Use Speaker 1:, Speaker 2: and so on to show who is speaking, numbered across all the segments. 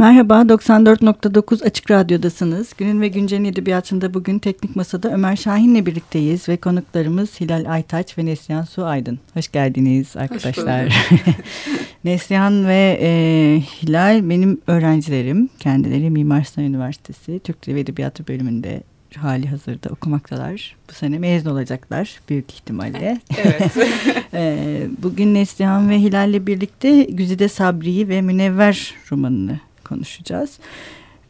Speaker 1: Merhaba, 94.9 Açık Radyo'dasınız. Günün ve Güncel'in edebiyatında bugün Teknik Masa'da Ömer Şahin'le birlikteyiz ve konuklarımız Hilal Aytaç ve Neslihan Su Aydın. Hoş geldiniz arkadaşlar. Hoş Neslihan ve e, Hilal benim öğrencilerim. Kendileri Mimar Sinan Üniversitesi Türk Dili ve Edebiyatı bölümünde hali hazırda okumaktalar. Bu sene mezun olacaklar büyük ihtimalle.
Speaker 2: Evet.
Speaker 1: e, bugün Neslihan ve Hilal'le birlikte Güzide Sabri'yi ve Münevver romanını konuşacağız.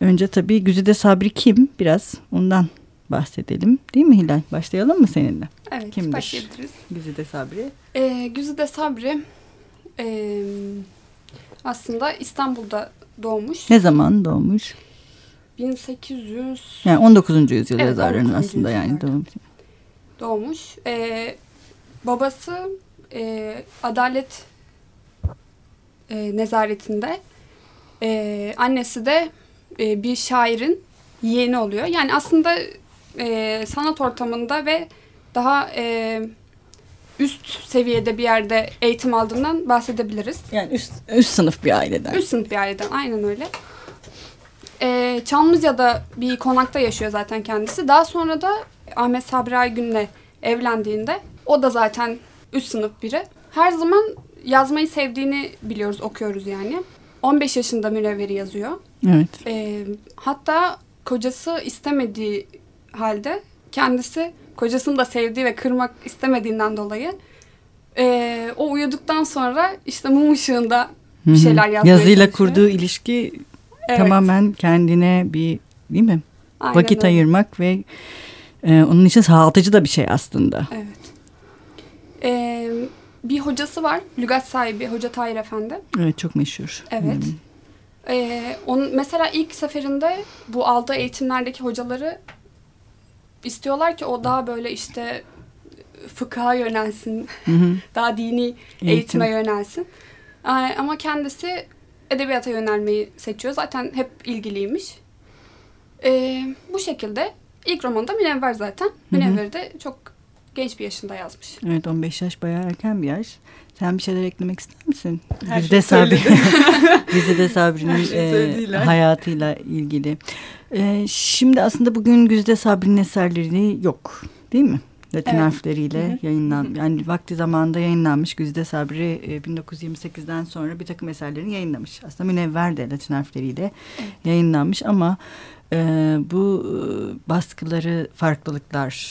Speaker 1: Önce tabii Güzide Sabri kim? Biraz ondan bahsedelim. Değil mi Hilal? Başlayalım mı seninle?
Speaker 2: Evet Kimdir? başlayabiliriz.
Speaker 1: Güzide Sabri.
Speaker 2: Ee, Güzide Sabri e, aslında İstanbul'da doğmuş.
Speaker 1: Ne zaman doğmuş?
Speaker 2: 1800
Speaker 1: yani 19. yüzyıl evet, yazarlarının aslında yani doğmuş.
Speaker 2: Doğmuş. Ee, babası e, adalet e, nezaretinde e, annesi de e, bir şairin yeğeni oluyor. Yani aslında e, sanat ortamında ve daha e, üst seviyede bir yerde eğitim aldığından bahsedebiliriz.
Speaker 1: Yani üst, üst sınıf bir aileden.
Speaker 2: Üst sınıf bir aileden aynen öyle. E, Çamlıca'da bir konakta yaşıyor zaten kendisi. Daha sonra da Ahmet Sabri Aygün'le evlendiğinde o da zaten üst sınıf biri. Her zaman yazmayı sevdiğini biliyoruz, okuyoruz yani. 15 yaşında münevveri yazıyor.
Speaker 1: Evet.
Speaker 2: E, hatta kocası istemediği halde kendisi kocasını da sevdiği ve kırmak istemediğinden dolayı e, o uyuduktan sonra işte mum ışığında bir şeyler yazmaya
Speaker 1: Yazıyla çalışıyor. kurduğu ilişki evet. tamamen kendine bir değil mi? Aynen Vakit öyle. ayırmak ve e, onun için sağaltıcı da bir şey aslında.
Speaker 2: Evet. Bir hocası var. Lügat sahibi Hoca Tahir Efendi.
Speaker 1: Evet çok meşhur.
Speaker 2: Evet. Hmm. Ee, onun, mesela ilk seferinde bu aldığı eğitimlerdeki hocaları istiyorlar ki o daha böyle işte fıkha yönelsin. Hı hı. daha dini Eğitim. eğitime yönelsin. Ee, ama kendisi edebiyata yönelmeyi seçiyor. Zaten hep ilgiliymiş. Ee, bu şekilde ilk romanında Münevver zaten. Münevver'i de çok genç bir yaşında yazmış.
Speaker 1: Evet 15 yaş bayağı erken bir yaş. Sen bir şeyler eklemek ister misin?
Speaker 2: Her Güzide şey Sabri.
Speaker 1: Güzide Sabri'nin şey e, hayatıyla ilgili. E, şimdi aslında bugün Güzide Sabri'nin eserleri yok değil mi? Latin evet. harfleriyle hı hı. yayınlan yani vakti zamanında yayınlanmış Güzide Sabri e, 1928'den sonra bir takım eserlerini yayınlamış. Aslında Münevver de Latin harfleriyle evet. yayınlanmış ama e, bu e, baskıları farklılıklar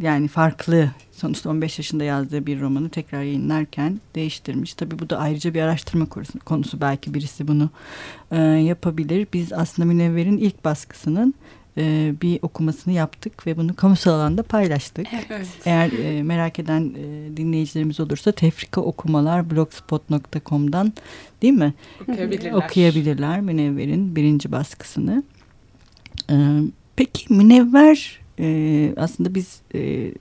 Speaker 1: yani farklı sonuçta 15 yaşında yazdığı bir romanı tekrar yayınlarken değiştirmiş. Tabii bu da ayrıca bir araştırma konusu belki birisi bunu e, yapabilir. Biz aslında Münevver'in ilk baskısının e, bir okumasını yaptık ve bunu kamusal alanda paylaştık.
Speaker 2: Evet.
Speaker 1: Eğer e, merak eden e, dinleyicilerimiz olursa tefrika okumalar blogspot.com'dan değil mi?
Speaker 2: Okuyabilirler.
Speaker 1: Okuyabilirler Münevver'in birinci baskısını. E, peki Münevver e, aslında biz e,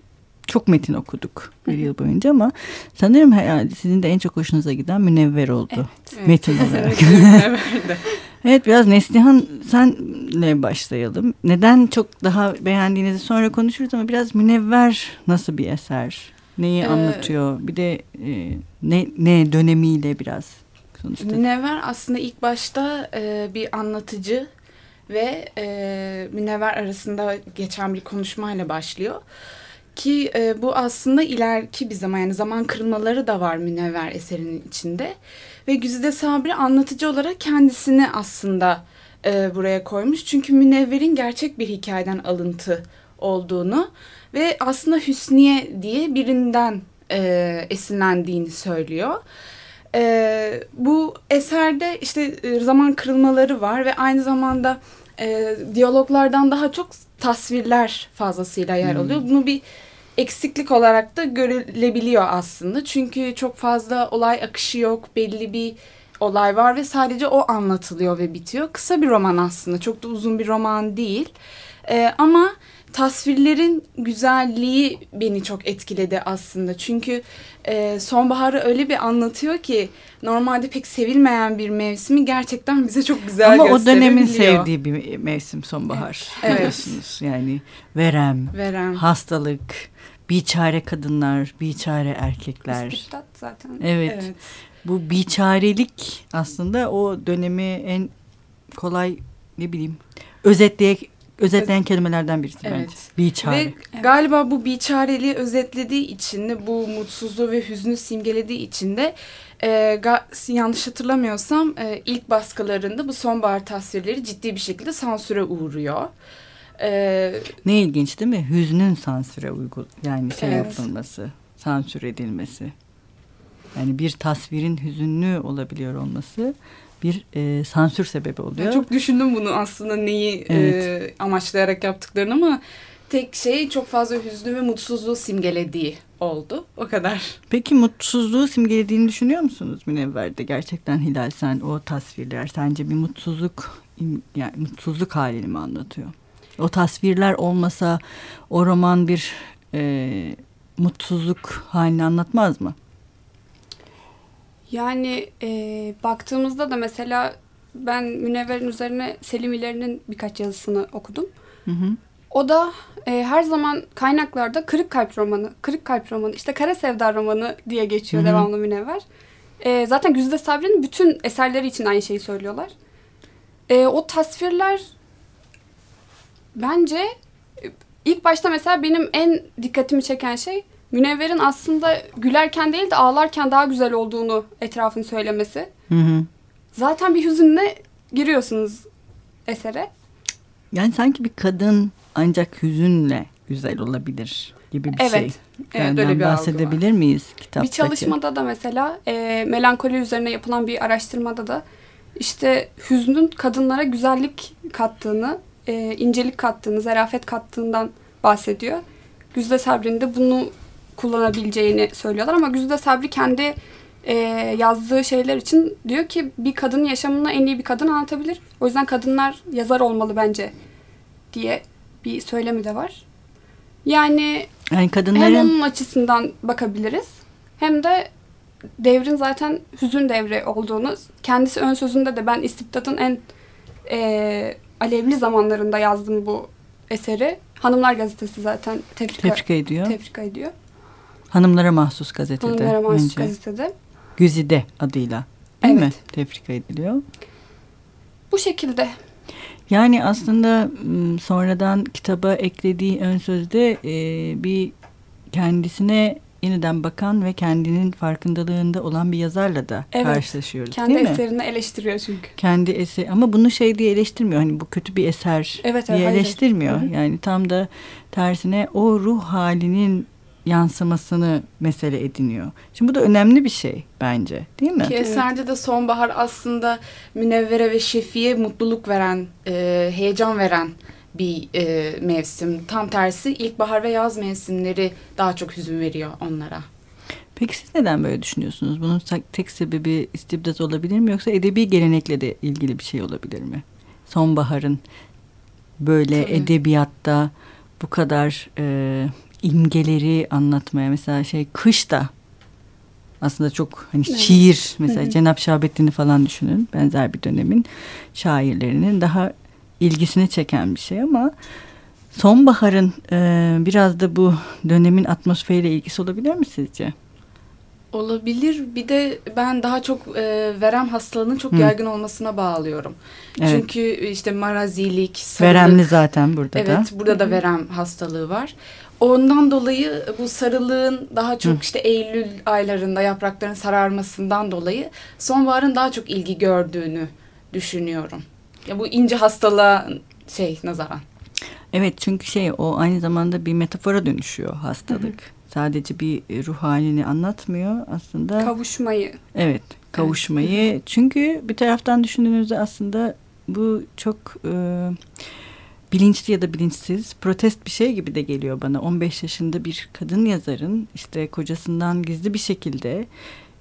Speaker 1: çok metin okuduk bir yıl boyunca ama sanırım herhalde sizin de en çok hoşunuza giden Münevver oldu. Evet. Metin olarak. evet biraz Neslihan senle başlayalım. Neden çok daha beğendiğinizi sonra konuşuruz ama biraz Münevver nasıl bir eser? Neyi ee, anlatıyor? Bir de e, ne, ne dönemiyle biraz
Speaker 3: sonuçta. Münevver aslında ilk başta e, bir anlatıcı ve e, Münevver arasında geçen bir konuşmayla başlıyor. Ki e, bu aslında ileriki bir zaman yani zaman kırılmaları da var Münevver eserinin içinde. Ve Güzide Sabri anlatıcı olarak kendisini aslında e, buraya koymuş. Çünkü Münevver'in gerçek bir hikayeden alıntı olduğunu ve aslında Hüsniye diye birinden e, esinlendiğini söylüyor. E, bu eserde işte e, zaman kırılmaları var ve aynı zamanda e, diyaloglardan daha çok tasvirler fazlasıyla yer hmm. alıyor. Bunu bir eksiklik olarak da görülebiliyor aslında. Çünkü çok fazla olay akışı yok. Belli bir olay var ve sadece o anlatılıyor ve bitiyor. Kısa bir roman aslında. Çok da uzun bir roman değil. Ee, ama tasvirlerin güzelliği beni çok etkiledi aslında. Çünkü e, sonbaharı öyle bir anlatıyor ki normalde pek sevilmeyen bir mevsimi gerçekten bize çok güzel
Speaker 1: Ama o dönemin sevdiği bir mevsim sonbahar.
Speaker 3: Evet. Biliyorsunuz
Speaker 1: yani verem,
Speaker 3: verem,
Speaker 1: hastalık, biçare kadınlar, biçare erkekler.
Speaker 2: İstibdat zaten.
Speaker 1: Evet. evet. Bu biçarelik aslında o dönemi en kolay ne bileyim özetleye özetleyen kelimelerden birisi evet. bence. Biçare. Ve
Speaker 3: evet. galiba bu biçareliği özetlediği için de bu mutsuzluğu ve hüznü simgelediği için de e, yanlış hatırlamıyorsam e, ilk baskılarında bu sonbahar tasvirleri ciddi bir şekilde sansüre uğruyor.
Speaker 1: E, ne ilginç değil mi? Hüznün sansüre uygul yani şey evet. yapılması, sansür edilmesi. Yani bir tasvirin hüzünlü olabiliyor olması bir e, sansür sebebi oluyor.
Speaker 3: Çok düşündüm bunu aslında neyi evet. e, amaçlayarak yaptıklarını ama tek şey çok fazla hüznü ve mutsuzluğu simgelediği oldu. O kadar.
Speaker 1: Peki mutsuzluğu simgelediğini düşünüyor musunuz Münevver'de? Gerçekten Hilal sen o tasvirler sence bir mutsuzluk yani mutsuzluk halini mi anlatıyor? O tasvirler olmasa o roman bir e, mutsuzluk halini anlatmaz mı?
Speaker 2: Yani e, baktığımızda da mesela ben Münevver'in üzerine Selim İleri'nin birkaç yazısını okudum. Hı hı. O da e, her zaman kaynaklarda Kırık Kalp romanı, Kırık Kalp romanı, işte Kara Sevda romanı diye geçiyor Hı-hı. devamlı Münevver. E, zaten Güzide Sabri'nin bütün eserleri için aynı şeyi söylüyorlar. E, o tasvirler bence ilk başta mesela benim en dikkatimi çeken şey Münevver'in aslında gülerken değil de ağlarken daha güzel olduğunu etrafın söylemesi. Hı hı. Zaten bir hüzünle giriyorsunuz esere.
Speaker 1: Yani sanki bir kadın ancak hüzünle güzel olabilir gibi bir evet. şey. Evet, öyle bir bahsedebilir miyiz kitaptaki?
Speaker 2: Bir çalışmada da mesela e, melankoli üzerine yapılan bir araştırmada da işte hüznün kadınlara güzellik kattığını, e, incelik kattığını, zarafet kattığından bahsediyor. Güzde Sabri'nin de bunu kullanabileceğini söylüyorlar ama Güzide Sabri kendi e, yazdığı şeyler için diyor ki bir kadın yaşamını en iyi bir kadın anlatabilir. O yüzden kadınlar yazar olmalı bence diye bir söylemi de var. Yani, yani kadınların... hem onun açısından bakabiliriz hem de devrin zaten hüzün devri olduğunu kendisi ön sözünde de ben istibdadın en e, alevli zamanlarında yazdım bu eseri. Hanımlar gazetesi zaten tefrika, tefrika ediyor. Tefrika ediyor.
Speaker 1: Hanımlara mahsus gazetede.
Speaker 2: Hanımlara mahsus önce. gazetede.
Speaker 1: Güzide adıyla değil evet. mi? Tefrika ediliyor.
Speaker 2: Bu şekilde.
Speaker 1: Yani aslında sonradan kitaba eklediği ön sözde e, bir kendisine yeniden bakan ve kendinin farkındalığında olan bir yazarla da evet, karşılaşıyoruz.
Speaker 2: Kendi
Speaker 1: değil
Speaker 2: eserini mi? eleştiriyor çünkü.
Speaker 1: Kendi eser ama bunu şey diye eleştirmiyor. Hani bu kötü bir eser evet, diye evet, eleştirmiyor. Hayır. Yani tam da tersine o ruh halinin yansımasını mesele ediniyor. Şimdi bu da önemli bir şey bence değil mi?
Speaker 3: Ki eserde de sonbahar aslında münevvere ve şefiye mutluluk veren, e, heyecan veren bir e, mevsim. Tam tersi ilkbahar ve yaz mevsimleri daha çok hüzün veriyor onlara.
Speaker 1: Peki siz neden böyle düşünüyorsunuz? Bunun tek sebebi istibdat olabilir mi yoksa edebi gelenekle de ilgili bir şey olabilir mi? Sonbaharın böyle Tabii. edebiyatta bu kadar e, imgeleri anlatmaya mesela şey kış da aslında çok hani evet. şiir mesela hı Cenap Şahabettin'i falan düşünün benzer bir dönemin şairlerinin daha ilgisini çeken bir şey ama sonbaharın e, biraz da bu dönemin atmosferiyle ilgisi olabilir mi sizce?
Speaker 3: Olabilir. Bir de ben daha çok e, verem hastalığının çok Hı. yaygın olmasına bağlıyorum. Evet. Çünkü işte marazilik, sarılık.
Speaker 1: Veremli zaten burada
Speaker 3: evet,
Speaker 1: da.
Speaker 3: Evet burada da verem hastalığı var. Ondan dolayı bu sarılığın daha çok Hı. işte Eylül aylarında yaprakların sararmasından dolayı sonbaharın daha çok ilgi gördüğünü düşünüyorum. Ya bu ince hastalığa şey nazaran.
Speaker 1: Evet çünkü şey o aynı zamanda bir metafora dönüşüyor hastalık. Hı hı. Sadece bir ruh halini anlatmıyor aslında.
Speaker 2: Kavuşmayı.
Speaker 1: Evet kavuşmayı. Evet. Çünkü bir taraftan düşündüğünüzde aslında bu çok... E, bilinçli ya da bilinçsiz protest bir şey gibi de geliyor bana. 15 yaşında bir kadın yazarın işte kocasından gizli bir şekilde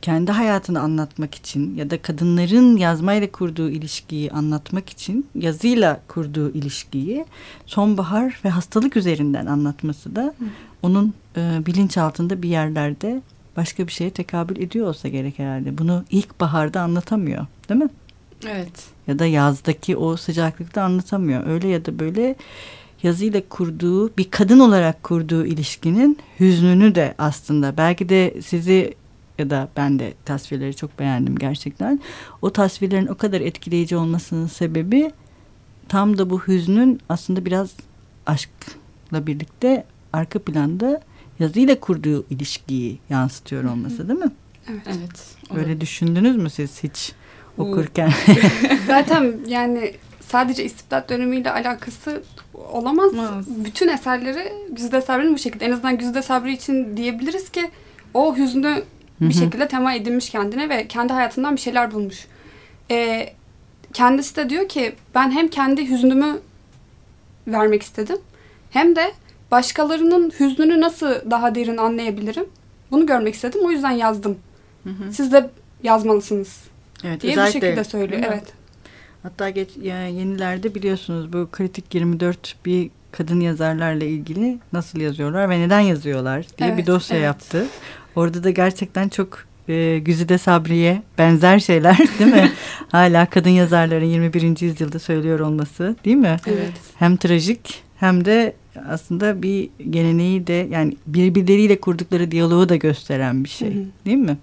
Speaker 1: kendi hayatını anlatmak için ya da kadınların yazmayla kurduğu ilişkiyi anlatmak için yazıyla kurduğu ilişkiyi sonbahar ve hastalık üzerinden anlatması da onun e, bilinç altında bir yerlerde başka bir şeye tekabül ediyor olsa gerek herhalde. Bunu ilk baharda anlatamıyor değil mi?
Speaker 3: Evet.
Speaker 1: Ya da yazdaki o sıcaklıkta anlatamıyor. Öyle ya da böyle yazıyla kurduğu bir kadın olarak kurduğu ilişkinin hüznünü de aslında belki de sizi ya da ben de tasvirleri çok beğendim gerçekten. O tasvirlerin o kadar etkileyici olmasının sebebi tam da bu hüznün aslında biraz aşkla birlikte arka planda yazıyla kurduğu ilişkiyi yansıtıyor olması değil mi?
Speaker 2: Evet.
Speaker 3: evet
Speaker 1: Öyle düşündünüz mü siz hiç okurken?
Speaker 2: Zaten yani sadece istibdat dönemiyle alakası olamaz.
Speaker 3: Olmaz.
Speaker 2: Bütün eserleri Güzide Sabri'nin bu şekilde. En azından Güzide Sabri için diyebiliriz ki o hüznü bir şekilde tema edinmiş kendine ve kendi hayatından bir şeyler bulmuş. Ee, kendisi de diyor ki ben hem kendi hüznümü vermek istedim hem de başkalarının hüznünü nasıl daha derin anlayabilirim bunu görmek istedim. O yüzden yazdım. Siz de yazmalısınız
Speaker 1: evet,
Speaker 2: diye bir şekilde söylüyor. Evet.
Speaker 1: Hatta geç, yani yenilerde biliyorsunuz bu Kritik 24 bir kadın yazarlarla ilgili nasıl yazıyorlar ve neden yazıyorlar diye
Speaker 2: Evet,
Speaker 1: bir dosya
Speaker 2: evet.
Speaker 1: yaptı. Orada da gerçekten çok e, Güzide Sabri'ye benzer şeyler değil mi? Hala kadın yazarların 21. yüzyılda söylüyor olması değil mi?
Speaker 3: evet
Speaker 1: Hem trajik hem de aslında bir geleneği de yani birbirleriyle kurdukları diyaloğu da gösteren bir şey
Speaker 2: Hı hı.
Speaker 1: değil mi?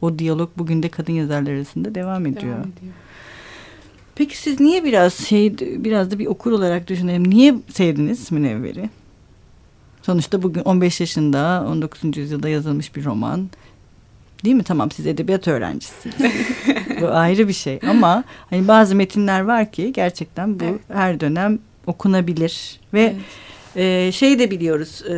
Speaker 1: O diyalog bugün de kadın yazarlar arasında devam ediyor.
Speaker 3: devam ediyor.
Speaker 1: Peki siz niye biraz şey biraz da bir okur olarak düşünelim. Niye sevdiniz Münevver'i? Sonuçta bugün 15 yaşında 19. yüzyılda yazılmış bir roman. Değil mi? Tamam siz edebiyat öğrencisiniz. bu ayrı bir şey ama hani bazı metinler var ki gerçekten bu
Speaker 2: Evet.
Speaker 1: her dönem okunabilir ve
Speaker 3: Evet.
Speaker 1: e, şey de biliyoruz. E,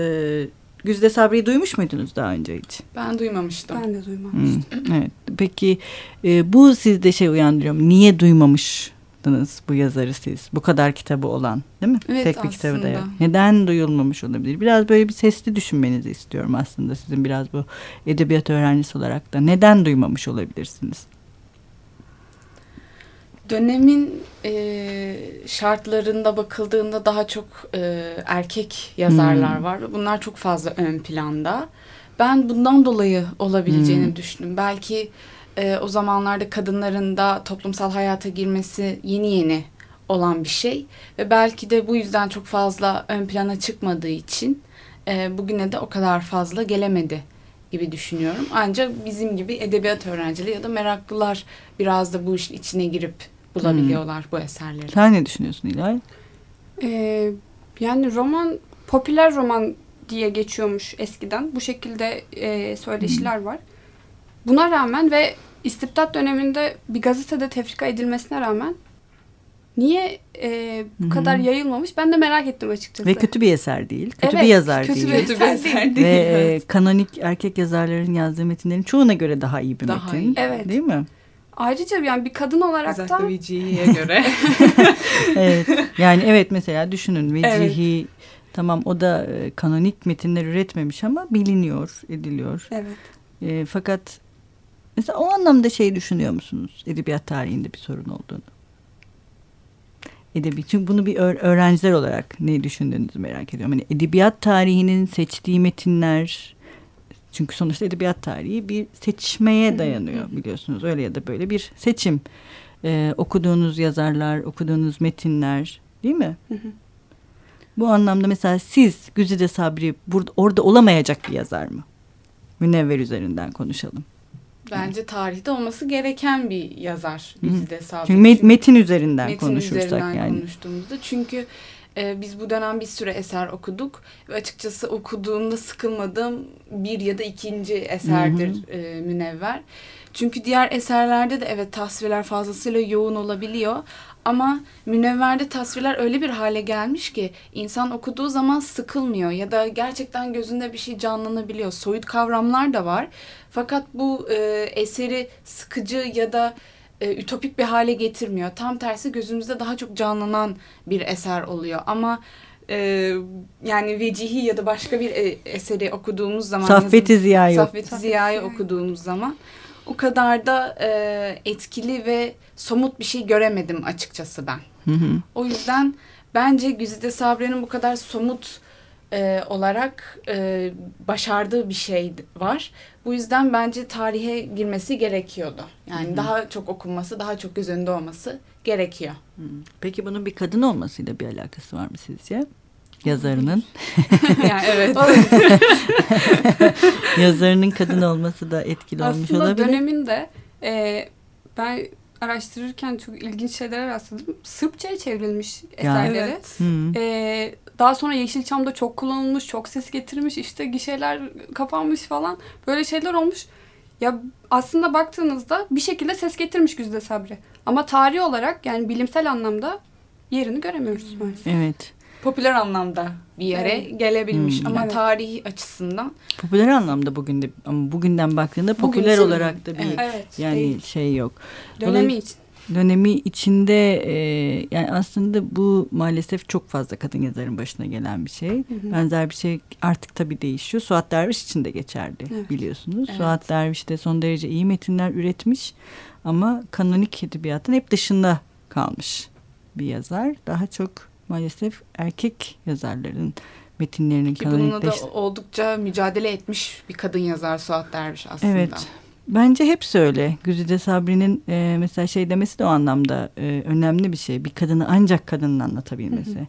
Speaker 1: Güzde Sabri'yi duymuş muydunuz daha önce hiç?
Speaker 3: ben duymamıştım
Speaker 2: Ben de duymamıştım.
Speaker 1: Hmm, evet. Peki e, bu sizde şey uyandırıyor mu? Niye duymamıştınız bu yazarı siz? Bu kadar kitabı olan değil mi?
Speaker 3: Evet,
Speaker 1: Tek bir kitabı da yok. Neden duyulmamış olabilir? Biraz böyle bir sesli düşünmenizi istiyorum aslında sizin biraz bu edebiyat öğrencisi olarak da. Neden duymamış olabilirsiniz?
Speaker 3: Dönemin e, şartlarında bakıldığında daha çok e, erkek yazarlar
Speaker 1: Hmm.
Speaker 3: var. Bunlar çok fazla ön planda. Ben bundan dolayı olabileceğini
Speaker 1: Hmm.
Speaker 3: düşündüm. Belki e, o zamanlarda kadınların da toplumsal hayata girmesi yeni yeni olan bir şey. Ve belki de bu yüzden çok fazla ön plana çıkmadığı için e, bugüne de o kadar fazla gelemedi gibi düşünüyorum. Ancak bizim gibi edebiyat öğrencileri ya da meraklılar biraz da bu işin içine girip bulabiliyorlar bu eserleri.
Speaker 1: Sen ne düşünüyorsun İlay?
Speaker 2: Ee, yani roman popüler roman diye geçiyormuş eskiden. Bu şekilde e, söyleşiler var. Buna rağmen ve istibdat döneminde bir gazetede tefrika edilmesine rağmen niye e, bu
Speaker 1: Hı hı.
Speaker 2: kadar yayılmamış ben de merak ettim açıkçası.
Speaker 1: Ve kötü bir eser değil. Kötü
Speaker 2: Evet,
Speaker 1: bir yazar
Speaker 2: kötü
Speaker 1: değil.
Speaker 2: bir
Speaker 3: Kötü bir eser değil.
Speaker 1: Ve e,
Speaker 3: evet.
Speaker 1: kanonik erkek yazarların yazdığı metinlerin çoğuna göre daha iyi bir
Speaker 3: Daha
Speaker 1: metin.
Speaker 3: iyi.
Speaker 2: Evet.
Speaker 1: Değil mi?
Speaker 2: Ayrıca yani bir kadın olarak da
Speaker 3: Özellikle Vicihi'ye göre.
Speaker 1: evet. Yani evet mesela düşünün Vecihi tamam o da e, kanonik metinler üretmemiş ama biliniyor, ediliyor.
Speaker 2: evet.
Speaker 1: E, fakat mesela o anlamda şey düşünüyor musunuz? Edebiyat tarihinde bir sorun olduğunu. Edebi. Çünkü bunu bir öğ- öğrenciler olarak ne düşündüğünüzü merak ediyorum. Hani edebiyat tarihinin seçtiği metinler çünkü sonuçta edebiyat tarihi bir seçmeye dayanıyor biliyorsunuz. Öyle ya da böyle bir seçim. E, okuduğunuz yazarlar, okuduğunuz metinler değil mi?
Speaker 2: Hı hı.
Speaker 1: Bu anlamda mesela siz Güzide Sabri burada orada olamayacak bir yazar mı? Münevver üzerinden konuşalım.
Speaker 3: Bence tarihte olması gereken bir yazar. Güzide Sabri.
Speaker 1: Çünkü met- metin üzerinden
Speaker 3: metin
Speaker 1: konuşursak
Speaker 3: üzerinden
Speaker 1: yani.
Speaker 3: konuştuğumuzda. Çünkü e, biz bu dönem bir süre eser okuduk ve açıkçası okuduğumda sıkılmadığım bir ya da ikinci eserdir e, Münevver. Çünkü diğer eserlerde de evet tasvirler fazlasıyla yoğun olabiliyor. Ama Münevver'de tasvirler öyle bir hale gelmiş ki insan okuduğu zaman sıkılmıyor ya da gerçekten gözünde bir şey canlanabiliyor. Soyut kavramlar da var. Fakat bu e, eseri sıkıcı ya da e, ütopik bir hale getirmiyor. Tam tersi gözümüzde daha çok canlanan bir eser oluyor. Ama e, yani Vecihi ya da başka bir e, eseri okuduğumuz zaman
Speaker 1: Saffet-i Ziya yok.
Speaker 3: Saffet-i
Speaker 2: Saffet-i
Speaker 3: Ziya'yı
Speaker 2: Ziya.
Speaker 3: okuduğumuz zaman o kadar da e, etkili ve somut bir şey göremedim açıkçası ben.
Speaker 1: Hı hı.
Speaker 3: O yüzden bence Güzide Sabri'nin bu kadar somut e, olarak e, başardığı bir şey var. Bu yüzden bence tarihe girmesi gerekiyordu. Yani daha çok okunması, daha çok göz önünde olması gerekiyor.
Speaker 1: Peki bunun bir kadın olmasıyla bir alakası var mı sizce? yazarının.
Speaker 3: yani evet.
Speaker 1: yazarının kadın olması da etkili
Speaker 2: Aslında
Speaker 1: olmuş olabilir.
Speaker 2: Aslında döneminde e, ben araştırırken çok ilginç şeylere rastladım. Sırpçaya çevrilmiş eserleri. Evet. Ee, daha sonra Yeşilçam'da çok kullanılmış, çok ses getirmiş, işte gişeler kapanmış falan. Böyle şeyler olmuş. Ya aslında baktığınızda bir şekilde ses getirmiş Güzde Sabri. Ama tarih olarak yani bilimsel anlamda yerini göremiyoruz maalesef.
Speaker 1: Evet.
Speaker 3: Popüler anlamda bir yere evet. gelebilmiş hmm. ama evet. tarihi açısından.
Speaker 1: Popüler anlamda bugün de ama bugünden baktığında popüler Bugün olarak da bir evet, yani değil. şey yok.
Speaker 2: Dönemi için
Speaker 1: dönemi içinde e, yani aslında bu maalesef çok fazla kadın yazarın başına gelen bir şey. Hı hı. Benzer bir şey artık tabii değişiyor. Suat Derviş için de geçerli evet. biliyorsunuz. Evet. Suat Derviş de son derece iyi metinler üretmiş ama kanonik edebiyatın hep dışında kalmış bir yazar. Daha çok maalesef erkek yazarların metinlerinin
Speaker 3: Ki bununla da oldukça mücadele etmiş bir kadın yazar Suat Derviş aslında.
Speaker 1: Evet. Bence hepsi öyle. Güzide Sabri'nin e, mesela şey demesi de o anlamda e, önemli bir şey. Bir kadını ancak kadının anlatabilmesi. Hı hı.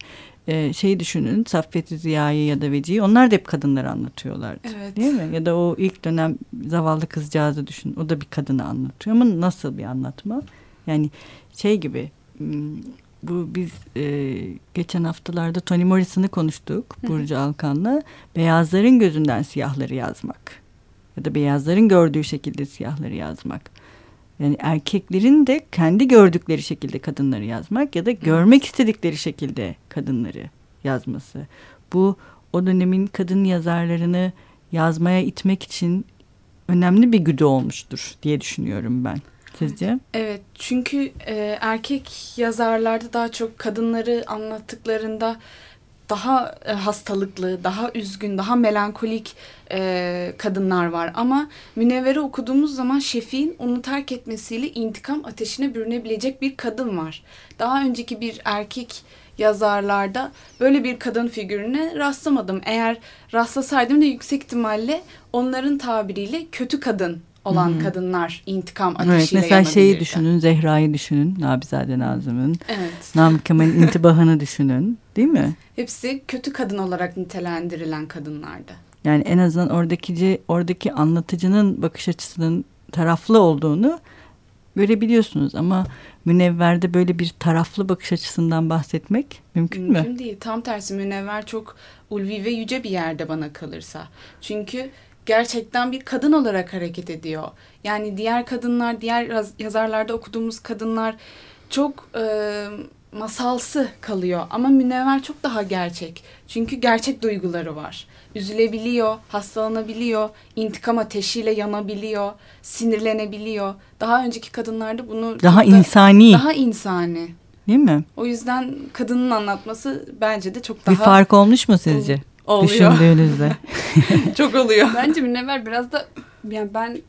Speaker 1: E, şeyi düşünün Saffet Ziya'yı ya da Veci'yi onlar da hep kadınları anlatıyorlardı. Evet. Değil mi? Ya da o ilk dönem zavallı kızcağızı düşün. O da bir kadını anlatıyor ama nasıl bir anlatma? Yani şey gibi bu biz e, geçen haftalarda Toni Morrison'ı konuştuk Burcu Alkan'la. Beyazların gözünden siyahları yazmak ya da beyazların gördüğü şekilde siyahları yazmak. Yani erkeklerin de kendi gördükleri şekilde kadınları yazmak ya da görmek istedikleri şekilde kadınları yazması. Bu o dönemin kadın yazarlarını yazmaya itmek için önemli bir güdü olmuştur diye düşünüyorum ben. Sizce?
Speaker 3: Evet çünkü e, erkek yazarlarda daha çok kadınları anlattıklarında daha e, hastalıklı, daha üzgün, daha melankolik e, kadınlar var. Ama Münevver'i okuduğumuz zaman Şefik'in onu terk etmesiyle intikam ateşine bürünebilecek bir kadın var. Daha önceki bir erkek yazarlarda böyle bir kadın figürüne rastlamadım. Eğer rastlasaydım da yüksek ihtimalle onların tabiriyle kötü kadın olan hmm. kadınlar intikam ateşiyle evet,
Speaker 1: Mesela şeyi düşünün, Zehra'yı düşünün, Nabizade Nazım'ın. Evet. Namık Kemal'in intibahını düşünün, değil mi?
Speaker 3: Hepsi kötü kadın olarak nitelendirilen kadınlardı.
Speaker 1: Yani en azından oradaki oradaki anlatıcının bakış açısının taraflı olduğunu görebiliyorsunuz ama Münevver'de böyle bir taraflı bakış açısından bahsetmek mümkün, mümkün
Speaker 3: mü? Mümkün değil. Tam tersi Münevver çok ulvi ve yüce bir yerde bana kalırsa. Çünkü gerçekten bir kadın olarak hareket ediyor. Yani diğer kadınlar, diğer yazarlarda okuduğumuz kadınlar çok e, masalsı kalıyor. Ama Münevver çok daha gerçek. Çünkü gerçek duyguları var. Üzülebiliyor, hastalanabiliyor, intikam ateşiyle yanabiliyor, sinirlenebiliyor. Daha önceki kadınlarda bunu...
Speaker 1: Daha insani.
Speaker 3: Daha insani.
Speaker 1: Değil mi?
Speaker 3: O yüzden kadının anlatması bence de çok daha...
Speaker 1: Bir fark olmuş mu sizce? Oluyor. Düşündüğünüzde.
Speaker 3: Çok oluyor.
Speaker 2: Bence Münevver biraz da yani ben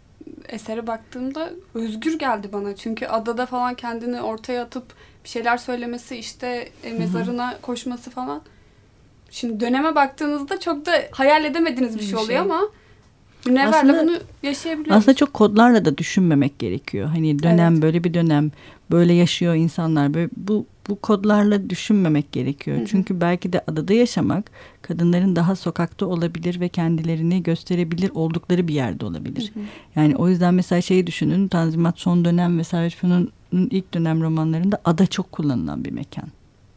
Speaker 2: esere baktığımda özgür geldi bana. Çünkü adada falan kendini ortaya atıp bir şeyler söylemesi işte e, mezarına Hı-hı. koşması falan. Şimdi döneme baktığınızda çok da hayal edemediğiniz bir şey, şey oluyor ama Münevver'le bunu yaşayabiliyoruz.
Speaker 1: Aslında çok kodlarla da düşünmemek gerekiyor. Hani dönem evet. böyle bir dönem böyle yaşıyor insanlar. Böyle bu bu kodlarla düşünmemek gerekiyor. Hı hı. Çünkü belki de adada yaşamak kadınların daha sokakta olabilir ve kendilerini gösterebilir oldukları bir yerde olabilir. Hı hı. Yani o yüzden mesela şeyi düşünün Tanzimat son dönem ve Servet Fünun'un ilk dönem romanlarında ada çok kullanılan bir mekan.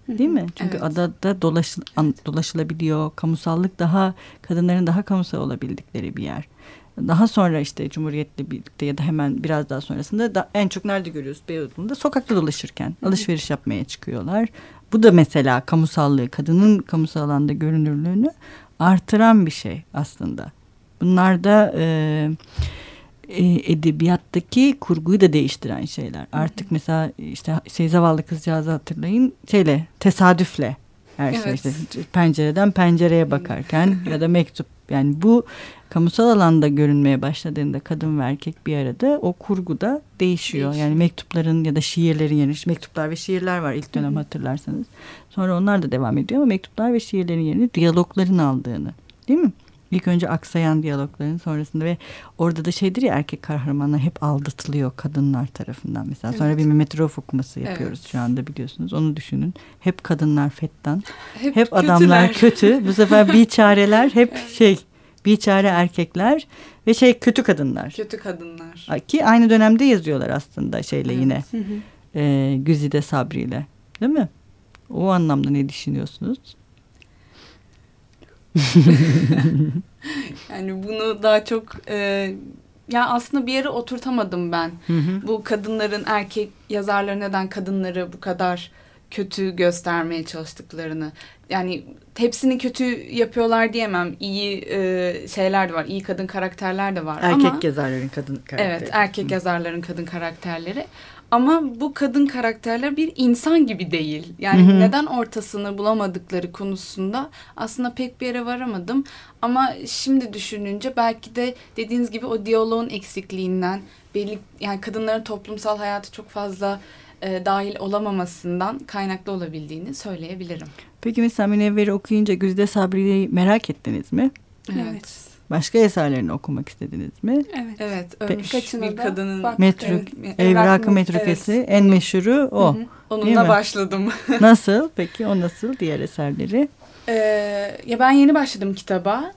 Speaker 1: Değil mi? Çünkü evet. adada dolaşıl, dolaşılabiliyor. Kamusallık daha kadınların daha kamusal olabildikleri bir yer. Daha sonra işte Cumhuriyet'le birlikte ya da hemen biraz daha sonrasında da en çok nerede görüyoruz Beyoğlu'nda sokakta dolaşırken alışveriş yapmaya çıkıyorlar. Bu da mesela kamusallığı, kadının kamusal alanda görünürlüğünü artıran bir şey aslında. Bunlar da e, edebiyattaki kurguyu da değiştiren şeyler. Artık mesela işte şey zavallı kızcağızı hatırlayın şeyle tesadüfle her şey evet. işte pencereden pencereye bakarken ya da mektup yani bu kamusal alanda görünmeye başladığında kadın ve erkek bir arada o kurguda değişiyor. değişiyor. Yani mektupların ya da şiirlerin yerine mektuplar ve şiirler var ilk dönem hatırlarsanız. Sonra onlar da devam ediyor ama mektuplar ve şiirlerin yerini diyalogların aldığını değil mi? İlk önce aksayan diyalogların sonrasında ve orada da şeydir ya erkek kahramanlar hep aldatılıyor kadınlar tarafından mesela. Sonra evet. bir Mehmet Rauf okuması yapıyoruz evet. şu anda biliyorsunuz. Onu düşünün. Hep kadınlar fettan. Hep, hep adamlar kötü. Bu sefer bir çareler hep evet. şey bir çare erkekler ve şey kötü kadınlar.
Speaker 3: Kötü kadınlar.
Speaker 1: Ki aynı dönemde yazıyorlar aslında şeyle evet. yine. Hı hı. E, Güzide Sabri ile. Değil mi? O anlamda ne düşünüyorsunuz?
Speaker 3: yani bunu daha çok e, ya aslında bir yere oturtamadım ben. Hı hı. Bu kadınların erkek yazarları neden kadınları bu kadar kötü göstermeye çalıştıklarını. Yani hepsini kötü yapıyorlar diyemem. İyi e, şeyler de var. iyi kadın karakterler de var.
Speaker 1: Erkek
Speaker 3: ama,
Speaker 1: yazarların kadın karakterleri.
Speaker 3: Evet erkek Hı. yazarların kadın karakterleri. Ama bu kadın karakterler bir insan gibi değil. Yani hı hı. neden ortasını bulamadıkları konusunda aslında pek bir yere varamadım. Ama şimdi düşününce belki de dediğiniz gibi o diyaloğun eksikliğinden, belli yani kadınların toplumsal hayatı çok fazla e, dahil olamamasından kaynaklı olabildiğini söyleyebilirim.
Speaker 1: Peki mesela Münevver'i okuyunca Güzide Sabri'yi merak ettiniz mi?
Speaker 3: Evet.
Speaker 1: Başka eserlerini okumak istediniz mi?
Speaker 3: Evet. Evet. Ölmüş bir kadının
Speaker 1: metruk, evet, evrakı metrukesi evet. en meşhuru o. Hı hı.
Speaker 3: Onunla başladım.
Speaker 1: nasıl? Peki o nasıl diğer eserleri?
Speaker 3: Ee, ya ben yeni başladım kitaba.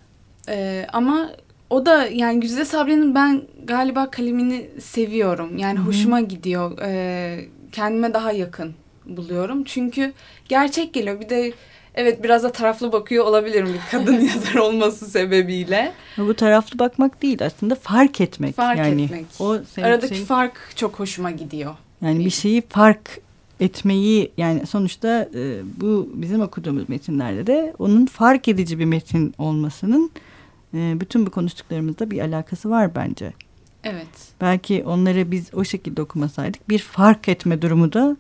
Speaker 3: Ee, ama o da yani Güzide Sabri'nin ben galiba kalemini seviyorum. Yani Hı-hı. hoşuma gidiyor. Ee, kendime daha yakın buluyorum. Çünkü gerçek geliyor. Bir de evet biraz da taraflı bakıyor olabilirim bir kadın yazar olması sebebiyle.
Speaker 1: Bu taraflı bakmak değil aslında fark etmek.
Speaker 3: Fark yani etmek. O Aradaki şey, fark çok hoşuma gidiyor.
Speaker 1: Yani bir şeyi fark etmeyi yani sonuçta e, bu bizim okuduğumuz metinlerde de onun fark edici bir metin olmasının e, bütün bu konuştuklarımızda bir alakası var bence.
Speaker 3: Evet.
Speaker 1: Belki onları biz o şekilde okumasaydık bir fark etme durumu da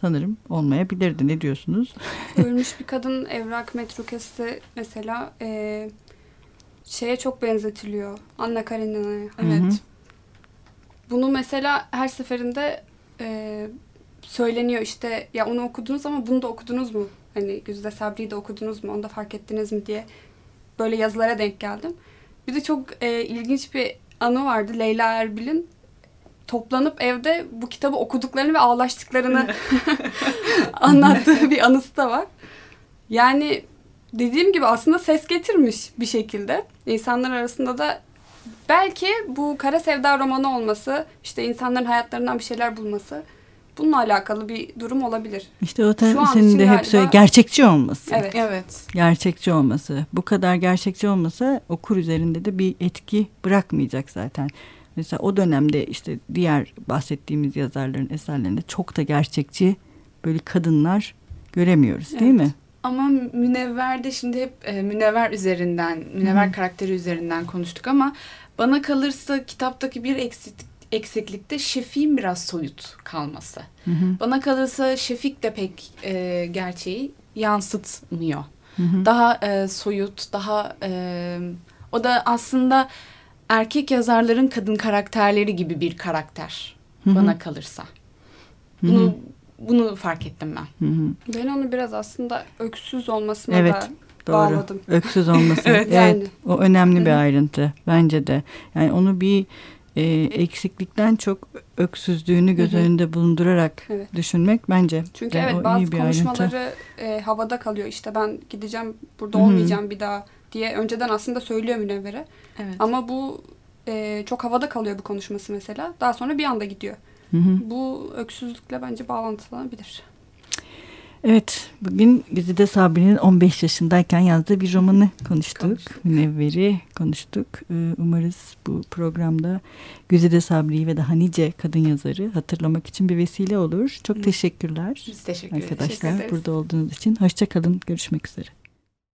Speaker 1: sanırım olmayabilirdi. Ne diyorsunuz?
Speaker 2: Ölmüş bir kadın evrak metrukesi mesela e, şeye çok benzetiliyor. Anna Karenina'ya.
Speaker 3: Evet.
Speaker 2: Bunu mesela her seferinde e, söyleniyor işte ya onu okudunuz ama bunu da okudunuz mu? Hani Güzide Sabri'yi de okudunuz mu? Onu da fark ettiniz mi diye böyle yazılara denk geldim. Bir de çok e, ilginç bir anı vardı Leyla Erbil'in toplanıp evde bu kitabı okuduklarını ve ağlaştıklarını anlattığı bir anısı da var. Yani dediğim gibi aslında ses getirmiş bir şekilde. İnsanlar arasında da belki bu Kara Sevda romanı olması, işte insanların hayatlarından bir şeyler bulması bununla alakalı bir durum olabilir.
Speaker 1: İşte o tabii senin de hep galiba... söyle gerçekçi olması.
Speaker 3: Evet. evet.
Speaker 1: Gerçekçi olması. Bu kadar gerçekçi olmasa okur üzerinde de bir etki bırakmayacak zaten. Mesela o dönemde işte diğer bahsettiğimiz yazarların eserlerinde çok da gerçekçi böyle kadınlar göremiyoruz evet. değil mi?
Speaker 3: Ama Münevver'de şimdi hep e, Münevver üzerinden, Münevver Hı. karakteri üzerinden konuştuk ama bana kalırsa kitaptaki bir eksik, eksiklikte Şefik'in biraz soyut kalması. Hı hı. Bana kalırsa Şefik de pek e, gerçeği yansıtmıyor. Hı hı. Daha e, soyut, daha e, o da aslında erkek yazarların kadın karakterleri gibi bir karakter Hı-hı. bana kalırsa. Bunu Hı-hı. bunu fark ettim ben.
Speaker 2: Hı-hı. Ben onu biraz aslında öksüz olmasına evet. da Doğru. bağladım.
Speaker 1: Öksüz olması. evet. evet. Yani. O önemli bir ayrıntı bence de. Yani onu bir e, eksiklikten çok öksüzlüğünü göz Hı-hı. önünde bulundurarak evet. düşünmek bence.
Speaker 2: Çünkü evet bazı konuşmaları e, havada kalıyor. İşte ben gideceğim burada Hı-hı. olmayacağım bir daha diye önceden aslında söylüyor Münevver'e. Evet. Ama bu e, çok havada kalıyor bu konuşması mesela. Daha sonra bir anda gidiyor. Hı hı. Bu öksüzlükle bence bağlantılanabilir.
Speaker 1: Evet, bugün Güzide Sabri'nin 15 yaşındayken yazdığı bir romanı konuştuk. konuştuk. Münevver'i konuştuk. Ee, umarız bu programda Güzide Sabri'yi ve daha nice kadın yazarı hatırlamak için bir vesile olur. Çok teşekkürler.
Speaker 3: Biz teşekkür
Speaker 1: ederiz. Arkadaşlar burada olduğunuz için. Hoşçakalın. Görüşmek üzere.